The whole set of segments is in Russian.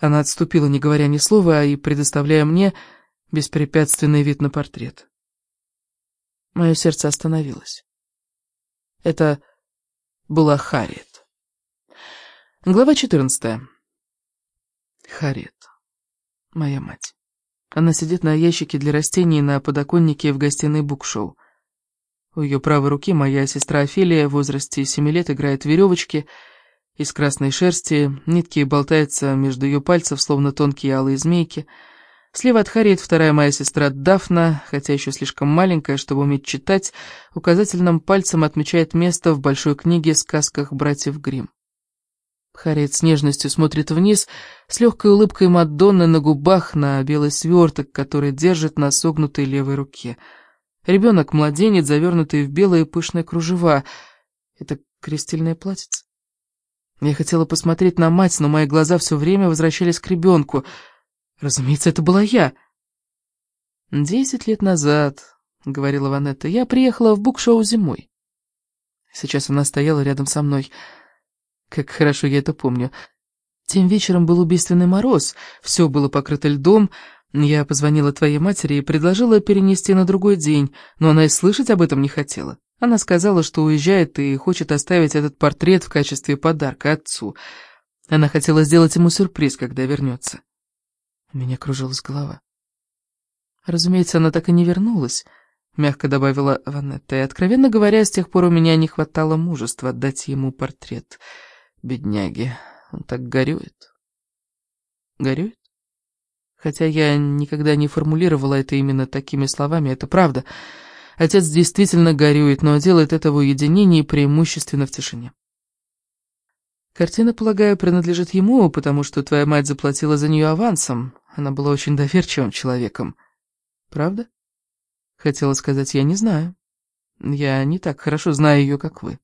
Она отступила, не говоря ни слова, и предоставляя мне беспрепятственный вид на портрет. Мое сердце остановилось. Это была Харриет. Глава 14. Харриет. Моя мать. Она сидит на ящике для растений на подоконнике в гостиной букшоу. У ее правой руки моя сестра Офелия в возрасте семи лет играет в веревочки из красной шерсти, нитки болтаются между ее пальцев, словно тонкие алые змейки. Слева от Харриет вторая моя сестра Дафна, хотя еще слишком маленькая, чтобы уметь читать, указательным пальцем отмечает место в большой книге «Сказках братьев Гримм». Харриет с нежностью смотрит вниз, с легкой улыбкой Мадонны на губах на белый сверток, который держит на согнутой левой руке — Ребенок-младенец, завернутый в белые пышные кружева. Это крестильное платьице. Я хотела посмотреть на мать, но мои глаза все время возвращались к ребенку. Разумеется, это была я. «Десять лет назад», — говорила Ванетта, — «я приехала в букшоу зимой». Сейчас она стояла рядом со мной. Как хорошо я это помню. Тем вечером был убийственный мороз, все было покрыто льдом, я позвонила твоей матери и предложила перенести на другой день, но она и слышать об этом не хотела. Она сказала, что уезжает и хочет оставить этот портрет в качестве подарка отцу. Она хотела сделать ему сюрприз, когда вернется. У меня кружилась голова. Разумеется, она так и не вернулась, мягко добавила Ванетта, и, откровенно говоря, с тех пор у меня не хватало мужества отдать ему портрет. Бедняги, он так горюет. Горюет? Хотя я никогда не формулировала это именно такими словами, это правда. Отец действительно горюет, но делает это в уединении преимущественно в тишине. Картина, полагаю, принадлежит ему, потому что твоя мать заплатила за нее авансом. Она была очень доверчивым человеком. Правда? Хотела сказать, я не знаю. Я не так хорошо знаю ее, как вы.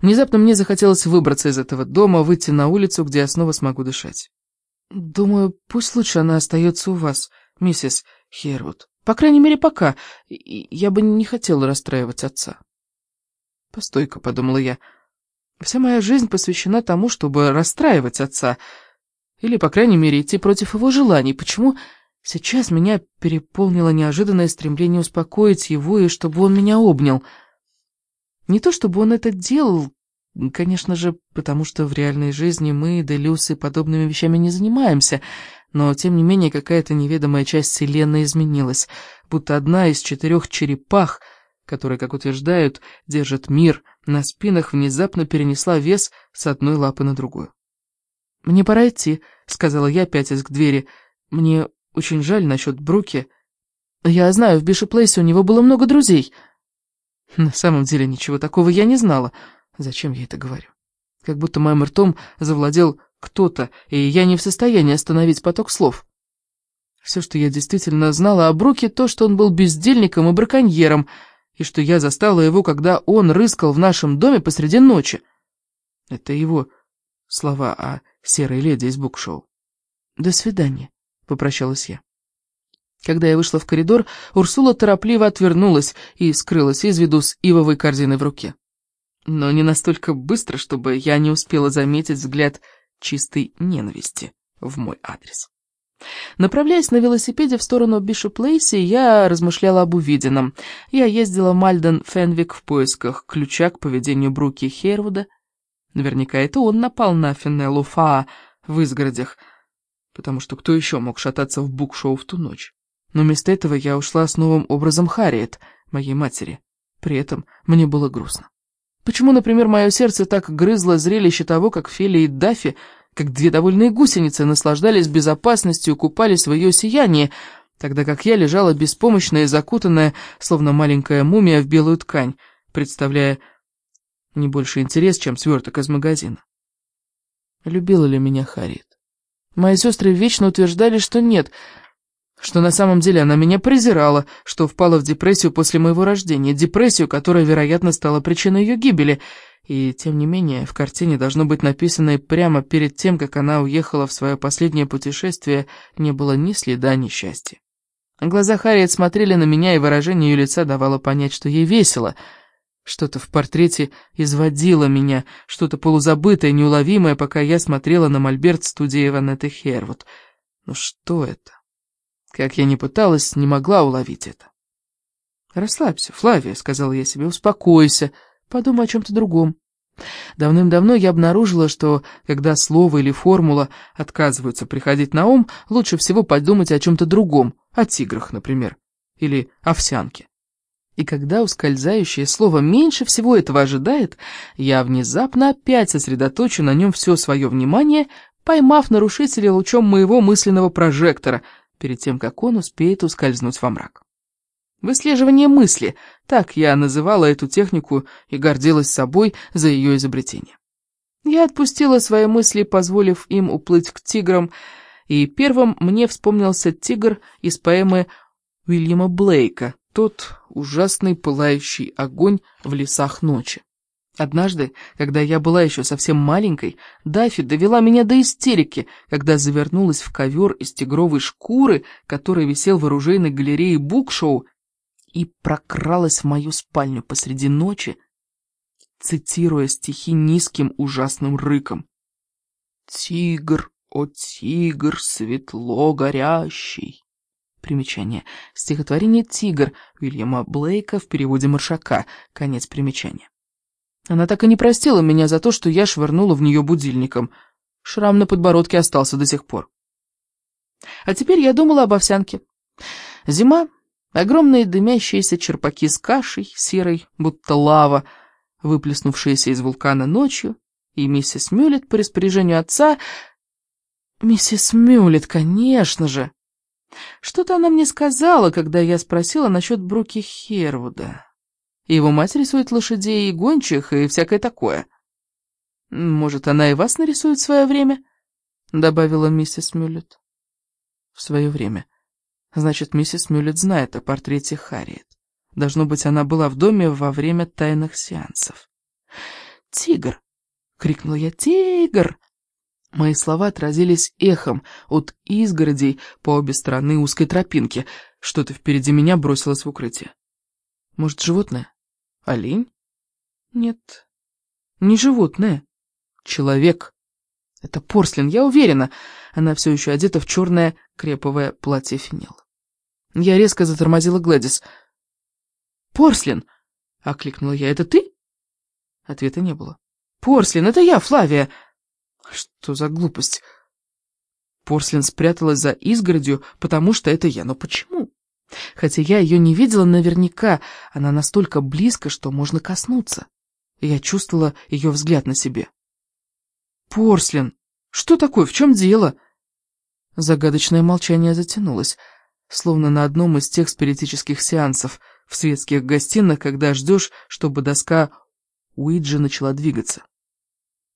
Внезапно мне захотелось выбраться из этого дома, выйти на улицу, где я снова смогу дышать. «Думаю, пусть лучше она остается у вас, миссис Хервуд. По крайней мере, пока. Я бы не хотела расстраивать отца». «Постой-ка», — подумала я. «Вся моя жизнь посвящена тому, чтобы расстраивать отца. Или, по крайней мере, идти против его желаний. Почему сейчас меня переполнило неожиданное стремление успокоить его и чтобы он меня обнял?» Не то чтобы он это делал, Конечно же, потому что в реальной жизни мы, Делюсы, подобными вещами не занимаемся, но, тем не менее, какая-то неведомая часть Вселенной изменилась, будто одна из четырех черепах, которые, как утверждают, держат мир, на спинах внезапно перенесла вес с одной лапы на другую. «Мне пора идти», — сказала я, пятясь к двери. «Мне очень жаль насчет Бруки. Я знаю, в Бишоплейсе у него было много друзей». На самом деле ничего такого я не знала. Зачем я это говорю? Как будто моим ртом завладел кто-то, и я не в состоянии остановить поток слов. Все, что я действительно знала о Бруке, то, что он был бездельником и браконьером, и что я застала его, когда он рыскал в нашем доме посреди ночи. Это его слова о серой леди из букшоу. «До свидания», — попрощалась я. Когда я вышла в коридор, Урсула торопливо отвернулась и скрылась из виду с ивовой корзиной в руке но не настолько быстро, чтобы я не успела заметить взгляд чистой ненависти в мой адрес. Направляясь на велосипеде в сторону Бишоп-Лейси, я размышляла об увиденном. Я ездила в Мальден Фенвик в поисках ключа к поведению Бруки Хервуда. Наверняка это он напал на Финеллу Фаа в изгородях, потому что кто еще мог шататься в букшоу в ту ночь? Но вместо этого я ушла с новым образом Харриет, моей матери. При этом мне было грустно. Почему, например, мое сердце так грызло зрелище того, как Фели и Даффи, как две довольные гусеницы, наслаждались безопасностью и купались в ее сиянии, тогда как я лежала беспомощная и закутанная, словно маленькая мумия в белую ткань, представляя не больше интерес, чем сверток из магазина. Любила ли меня Харит? Мои сестры вечно утверждали, что нет — что на самом деле она меня презирала, что впала в депрессию после моего рождения, депрессию, которая, вероятно, стала причиной ее гибели. И, тем не менее, в картине должно быть написано и прямо перед тем, как она уехала в свое последнее путешествие, не было ни следа несчастья. Глаза Харриет смотрели на меня, и выражение ее лица давало понять, что ей весело. Что-то в портрете изводило меня, что-то полузабытое, неуловимое, пока я смотрела на мольберт студии Ванетты Хервуд. Но что это? Как я ни пыталась, не могла уловить это. «Расслабься, Флавия», — сказала я себе, — «успокойся, подумай о чем-то другом». Давным-давно я обнаружила, что когда слово или формула отказываются приходить на ум, лучше всего подумать о чем-то другом, о тиграх, например, или овсянке. И когда ускользающее слово меньше всего этого ожидает, я внезапно опять сосредоточу на нем все свое внимание, поймав нарушителя лучом моего мысленного прожектора, перед тем, как он успеет ускользнуть во мрак. Выслеживание мысли, так я называла эту технику и гордилась собой за ее изобретение. Я отпустила свои мысли, позволив им уплыть к тиграм, и первым мне вспомнился тигр из поэмы Уильяма Блейка тот ужасный пылающий огонь в лесах ночи. Однажды, когда я была еще совсем маленькой, Даффи довела меня до истерики, когда завернулась в ковер из тигровой шкуры, который висел в оружейной галерее Букшоу, и прокралась в мою спальню посреди ночи, цитируя стихи низким ужасным рыком. «Тигр, о тигр, светло горящий, Примечание. Стихотворение «Тигр» Уильяма Блейка в переводе Маршака. Конец примечания. Она так и не простила меня за то, что я швырнула в нее будильником. Шрам на подбородке остался до сих пор. А теперь я думала об овсянке. Зима, огромные дымящиеся черпаки с кашей, серой, будто лава, выплеснувшиеся из вулкана ночью, и миссис Мюллет по распоряжению отца... Миссис Мюллет, конечно же! Что-то она мне сказала, когда я спросила насчет Бруки Хервуда. Его мать рисует лошадей и гончих, и всякое такое. Может, она и вас нарисует в свое время? Добавила миссис Мюллет. В свое время. Значит, миссис Мюллет знает о портрете Харриет. Должно быть, она была в доме во время тайных сеансов. «Тигр!» — крикнула я. «Тигр!» Мои слова отразились эхом от изгородей по обе стороны узкой тропинки. Что-то впереди меня бросилось в укрытие. Может, животное? Олень? Нет, не животное. Человек. Это Порслин, я уверена. Она все еще одета в черное креповое платье финил. Я резко затормозила Глэдис. «Порслин!» — окликнула я. «Это ты?» Ответа не было. «Порслин, это я, Флавия!» Что за глупость? Порслин спряталась за изгородью, потому что это я. Но почему? Хотя я ее не видела наверняка, она настолько близко, что можно коснуться. Я чувствовала ее взгляд на себе. «Порслин! Что такое? В чем дело?» Загадочное молчание затянулось, словно на одном из тех спиритических сеансов в светских гостиных, когда ждешь, чтобы доска Уиджи начала двигаться.